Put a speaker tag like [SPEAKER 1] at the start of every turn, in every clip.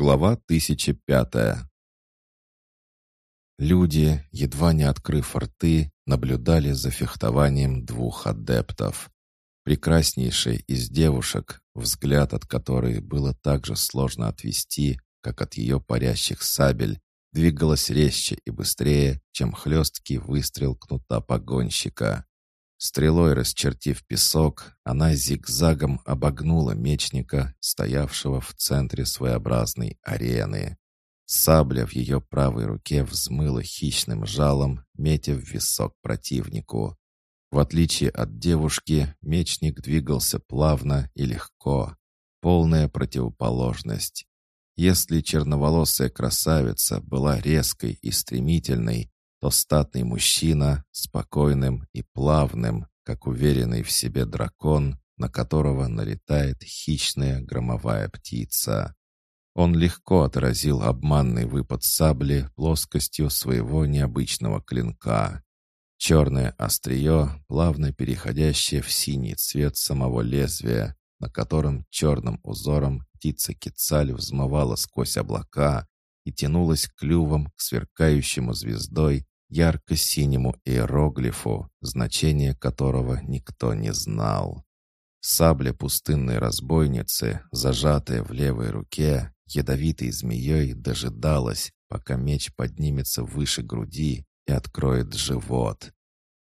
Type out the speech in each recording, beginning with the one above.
[SPEAKER 1] Глава 1005 Люди, едва не открыв рты, наблюдали за фехтованием двух адептов. Прекраснейшая из девушек, взгляд от которой было так же сложно отвести, как от ее парящих сабель, двигалась резче и быстрее, чем хлесткий выстрел кнута погонщика. Стрелой расчертив песок, она зигзагом обогнула мечника, стоявшего в центре своеобразной арены. Сабля в ее правой руке взмыла хищным жалом, метя висок противнику. В отличие от девушки, мечник двигался плавно и легко. Полная противоположность. Если черноволосая красавица была резкой и стремительной, то статный мужчина, спокойным и плавным, как уверенный в себе дракон, на которого налетает хищная громовая птица. Он легко отразил обманный выпад сабли плоскостью своего необычного клинка. Черное острие, плавно переходящее в синий цвет самого лезвия, на котором черным узором птица Кицаль взмывала сквозь облака и тянулась клювом к сверкающему звездой ярко-синему иероглифу, значение которого никто не знал. Сабля пустынной разбойницы, зажатая в левой руке, ядовитой змеей дожидалась, пока меч поднимется выше груди и откроет живот.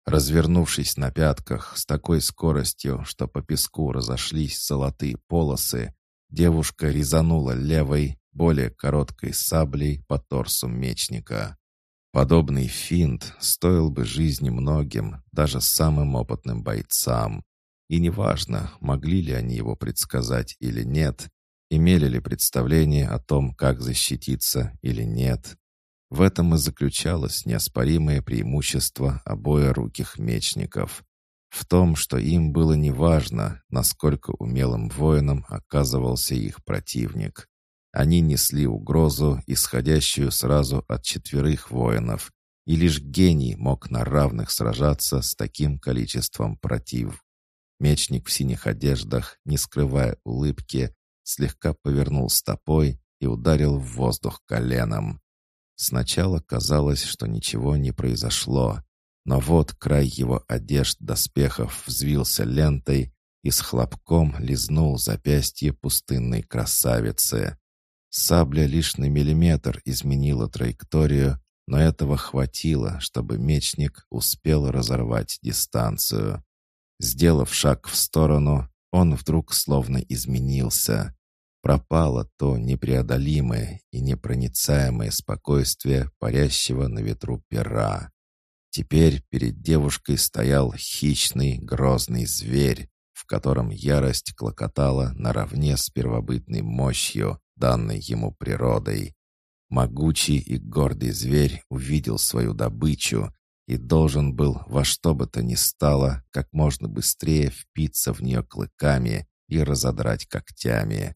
[SPEAKER 1] Развернувшись на пятках с такой скоростью, что по песку разошлись золотые полосы, девушка резанула левой, более короткой саблей по торсу мечника. Подобный финт стоил бы жизни многим, даже самым опытным бойцам. И неважно, могли ли они его предсказать или нет, имели ли представление о том, как защититься или нет. В этом и заключалось неоспоримое преимущество обоеруких мечников. В том, что им было неважно, насколько умелым воином оказывался их противник. Они несли угрозу, исходящую сразу от четверых воинов, и лишь гений мог на равных сражаться с таким количеством против. Мечник в синих одеждах, не скрывая улыбки, слегка повернул стопой и ударил в воздух коленом. Сначала казалось, что ничего не произошло, но вот край его одежд доспехов взвился лентой и с хлопком лизнул запястье пустынной красавицы. Сабля лишь на миллиметр изменила траекторию, но этого хватило, чтобы мечник успел разорвать дистанцию. Сделав шаг в сторону, он вдруг словно изменился. Пропало то непреодолимое и непроницаемое спокойствие парящего на ветру пера. Теперь перед девушкой стоял хищный грозный зверь, в котором ярость клокотала наравне с первобытной мощью, данной ему природой. Могучий и гордый зверь увидел свою добычу и должен был во что бы то ни стало как можно быстрее впиться в нее клыками и разодрать когтями.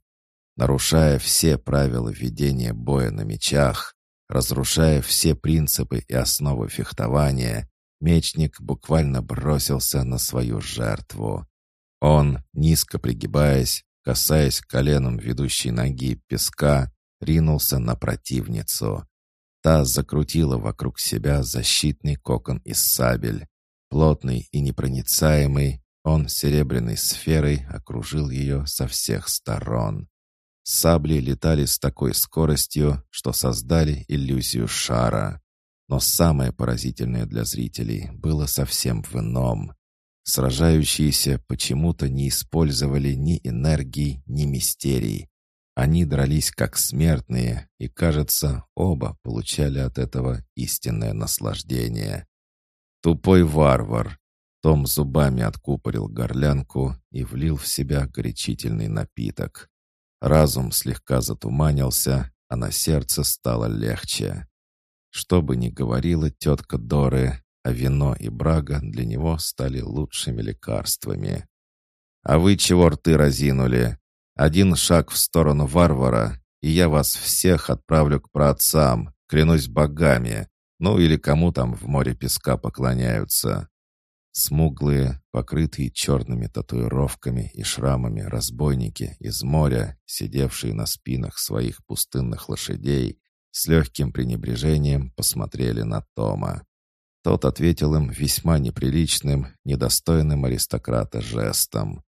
[SPEAKER 1] Нарушая все правила ведения боя на мечах, разрушая все принципы и основы фехтования, мечник буквально бросился на свою жертву. Он, низко пригибаясь, касаясь коленом ведущей ноги песка, ринулся на противницу. Та закрутила вокруг себя защитный кокон из сабель. Плотный и непроницаемый, он серебряной сферой окружил ее со всех сторон. Сабли летали с такой скоростью, что создали иллюзию шара. Но самое поразительное для зрителей было совсем в ином. Сражающиеся почему-то не использовали ни энергии, ни мистерий. Они дрались как смертные, и, кажется, оба получали от этого истинное наслаждение. Тупой варвар. Том зубами откупорил горлянку и влил в себя горячительный напиток. Разум слегка затуманился, а на сердце стало легче. Что бы ни говорила тетка Доры, а вино и брага для него стали лучшими лекарствами. «А вы чего рты разинули? Один шаг в сторону варвара, и я вас всех отправлю к праотцам, клянусь богами, ну или кому там в море песка поклоняются». Смуглые, покрытые черными татуировками и шрамами разбойники из моря, сидевшие на спинах своих пустынных лошадей, с легким пренебрежением посмотрели на Тома. Тот ответил им весьма неприличным, недостойным аристократа жестом.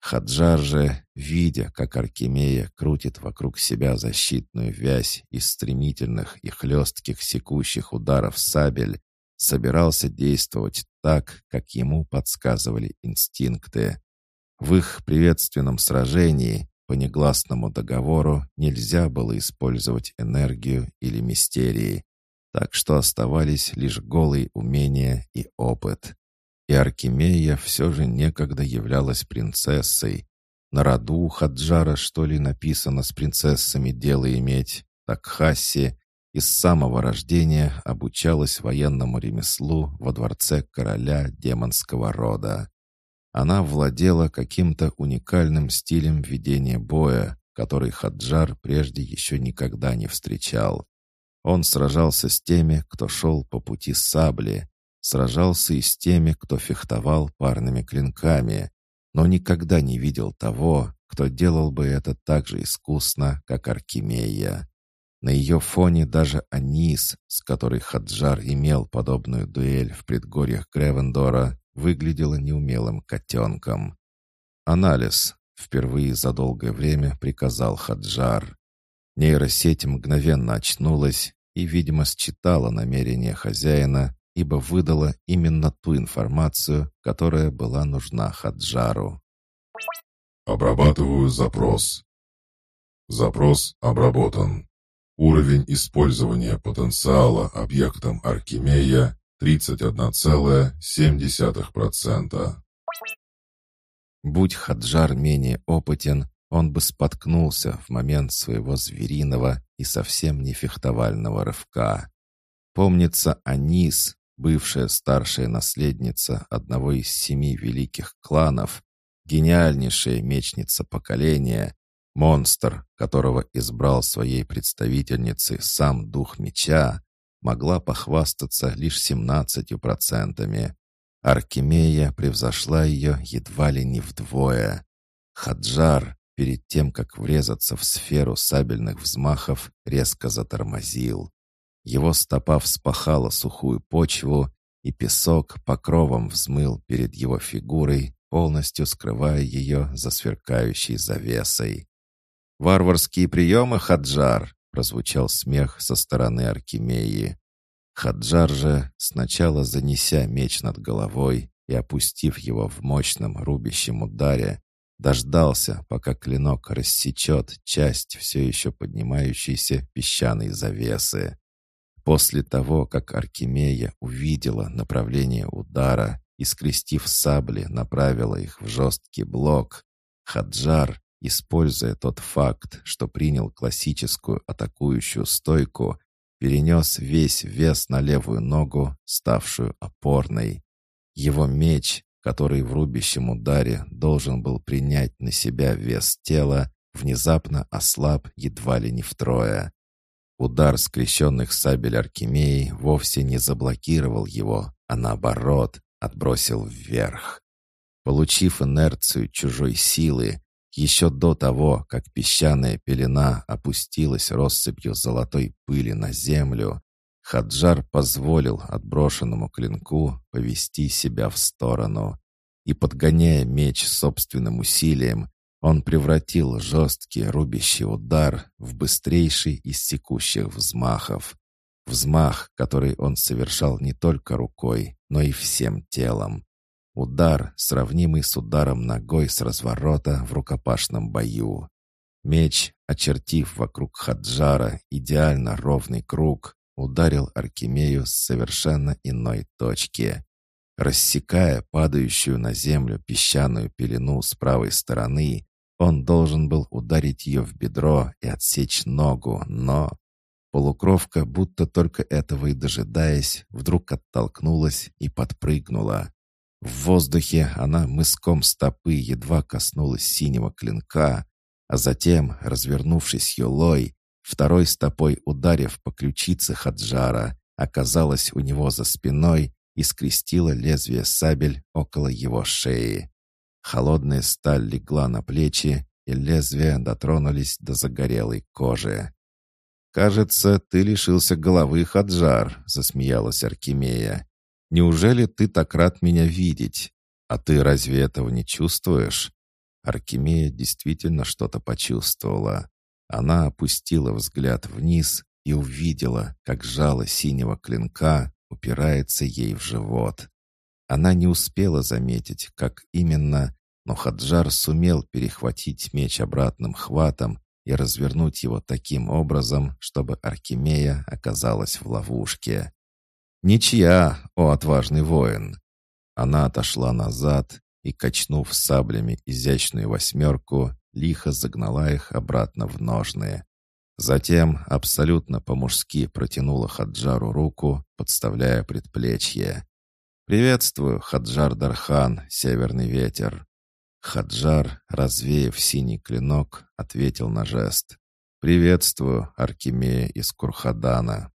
[SPEAKER 1] Хаджар же, видя, как Аркемия крутит вокруг себя защитную вязь из стремительных и хлестких секущих ударов сабель, собирался действовать так, как ему подсказывали инстинкты. В их приветственном сражении по негласному договору нельзя было использовать энергию или мистерии, так что оставались лишь голые умения и опыт. И Аркемия все же некогда являлась принцессой. На роду у Хаджара, что ли, написано с принцессами дело иметь, так Хасси из самого рождения обучалась военному ремеслу во дворце короля демонского рода. Она владела каким-то уникальным стилем ведения боя, который Хаджар прежде еще никогда не встречал. Он сражался с теми, кто шел по пути сабли, сражался и с теми, кто фехтовал парными клинками, но никогда не видел того, кто делал бы это так же искусно, как Аркемия. На ее фоне даже Анис, с которой Хаджар имел подобную дуэль в предгорьях Гревендора, выглядела неумелым котенком. «Анализ», — впервые за долгое время приказал Хаджар. Нейросеть мгновенно очнулась и, видимо, считала намерения хозяина, ибо выдала именно ту информацию, которая была нужна Хаджару.
[SPEAKER 2] «Обрабатываю запрос. Запрос обработан. Уровень использования потенциала объектом Аркемия 31,7%.
[SPEAKER 1] Будь Хаджар менее опытен, он бы споткнулся в момент своего звериного и совсем не фехтовального рывка. Помнится, Анис, бывшая старшая наследница одного из семи великих кланов, гениальнейшая мечница поколения, монстр, которого избрал своей представительницей сам дух меча, могла похвастаться лишь семнадцатью процентами. Аркемия превзошла ее едва ли не вдвое. Хаджар, перед тем, как врезаться в сферу сабельных взмахов, резко затормозил. Его стопа вспахала сухую почву, и песок покровом взмыл перед его фигурой, полностью скрывая ее за сверкающей завесой. «Варварские приемы, Хаджар!» прозвучал смех со стороны Аркемии. Хаджар же, сначала занеся меч над головой и опустив его в мощном рубящем ударе, дождался, пока клинок рассечет часть все еще поднимающейся песчаной завесы. После того, как Аркемия увидела направление удара и, скрестив сабли, направила их в жесткий блок, Хаджар, используя тот факт, что принял классическую атакующую стойку, перенес весь вес на левую ногу, ставшую опорной. Его меч, который в рубящем ударе должен был принять на себя вес тела, внезапно ослаб едва ли не втрое. Удар скрещенных сабель Аркемии вовсе не заблокировал его, а наоборот, отбросил вверх. Получив инерцию чужой силы, еще до того, как песчаная пелена опустилась россыпью золотой пыли на землю, Хаджар позволил отброшенному клинку повести себя в сторону. И, подгоняя меч собственным усилием, он превратил жесткий рубящий удар в быстрейший из секущих взмахов. Взмах, который он совершал не только рукой, но и всем телом. Удар, сравнимый с ударом ногой с разворота в рукопашном бою. Меч, очертив вокруг Хаджара идеально ровный круг, ударил Аркемею с совершенно иной точки. Рассекая падающую на землю песчаную пелену с правой стороны, он должен был ударить ее в бедро и отсечь ногу, но... Полукровка, будто только этого и дожидаясь, вдруг оттолкнулась и подпрыгнула. В воздухе она мыском стопы едва коснулась синего клинка, а затем, развернувшись юлой, второй стопой ударив по ключице Хаджара, оказалась у него за спиной и скрестила лезвие сабель около его шеи. Холодная сталь легла на плечи, и лезвия дотронулись до загорелой кожи. «Кажется, ты лишился головы, Хаджар», — засмеялась Аркемия. «Неужели ты так рад меня видеть? А ты разве этого не чувствуешь?» Аркемия действительно что-то почувствовала. Она опустила взгляд вниз и увидела, как жало синего клинка упирается ей в живот. Она не успела заметить, как именно, но Хаджар сумел перехватить меч обратным хватом и развернуть его таким образом, чтобы Аркемия оказалась в ловушке. «Ничья, о отважный воин!» Она отошла назад и, качнув саблями изящную восьмерку, лихо загнала их обратно в ножные. Затем абсолютно по-мужски протянула Хаджару руку, подставляя предплечье. «Приветствую, Хаджар Дархан, Северный ветер!» Хаджар, развеяв синий клинок, ответил на жест. «Приветствую, Аркемия из Курхадана!»